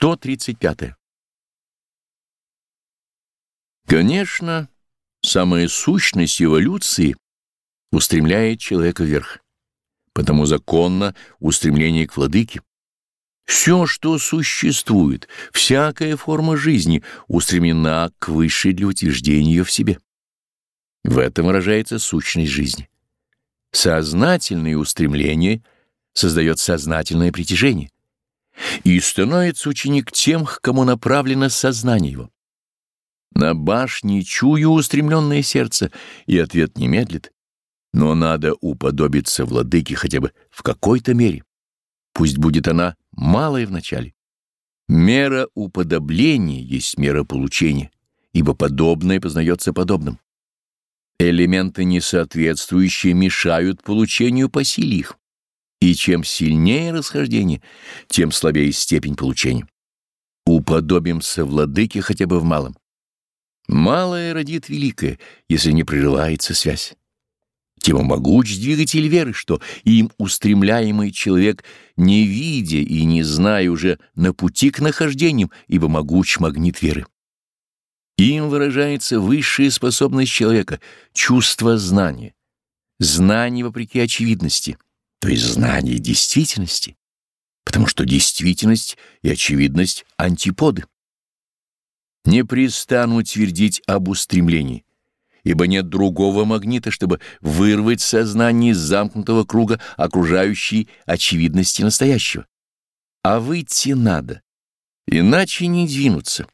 135. Конечно, самая сущность эволюции устремляет человека вверх, потому законно устремление к владыке. Все, что существует, всякая форма жизни устремлена к высшей для утверждения ее в себе. В этом выражается сущность жизни. Сознательное устремление создает сознательное притяжение. И становится ученик тем, к кому направлено сознание его. На башне чую устремленное сердце, и ответ не медлит. Но надо уподобиться владыке хотя бы в какой-то мере. Пусть будет она малая вначале. Мера уподобления есть мера получения, ибо подобное познается подобным. Элементы несоответствующие мешают получению по силе их. И чем сильнее расхождение, тем слабее степень получения. Уподобимся владыке хотя бы в малом. Малое родит великое, если не прерывается связь. Тем могуч двигатель веры, что им устремляемый человек, не видя и не зная уже на пути к нахождениям, ибо могуч магнит веры. Им выражается высшая способность человека, чувство знания, знание вопреки очевидности — то есть знание действительности, потому что действительность и очевидность — антиподы. Не пристану твердить об устремлении, ибо нет другого магнита, чтобы вырвать сознание из замкнутого круга окружающей очевидности настоящего. А выйти надо, иначе не двинуться.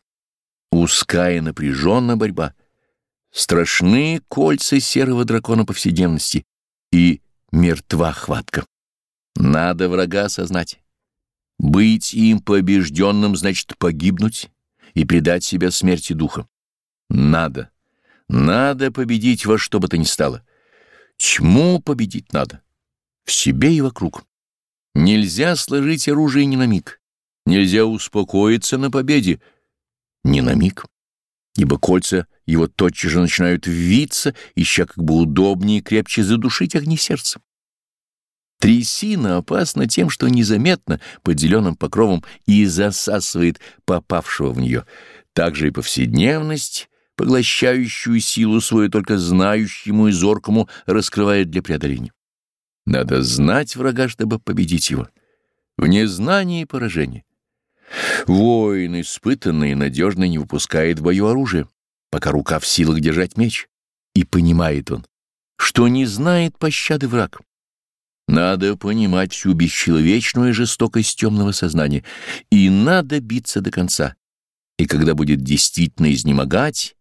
Узкая напряженная борьба. Страшные кольца серого дракона повседневности и мертва хватка. Надо врага осознать. Быть им побежденным значит погибнуть и предать себя смерти духа. Надо. Надо победить во что бы то ни стало. Чему победить надо? В себе и вокруг. Нельзя сложить оружие ни на миг. Нельзя успокоиться на победе ни на миг ибо кольца его тотчас же начинают ввиться, ища как бы удобнее и крепче задушить огни сердца. Трясина опасна тем, что незаметно под зеленым покровом и засасывает попавшего в нее. Также и повседневность, поглощающую силу свою только знающему и зоркому, раскрывает для преодоления. Надо знать врага, чтобы победить его. В незнании поражение. Воин, испытанный и надежно не выпускает в бою оружие, пока рука в силах держать меч. И понимает он, что не знает пощады враг. Надо понимать всю бесчеловечную жестокость темного сознания, и надо биться до конца. И когда будет действительно изнемогать,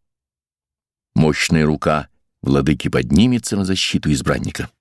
мощная рука владыки поднимется на защиту избранника.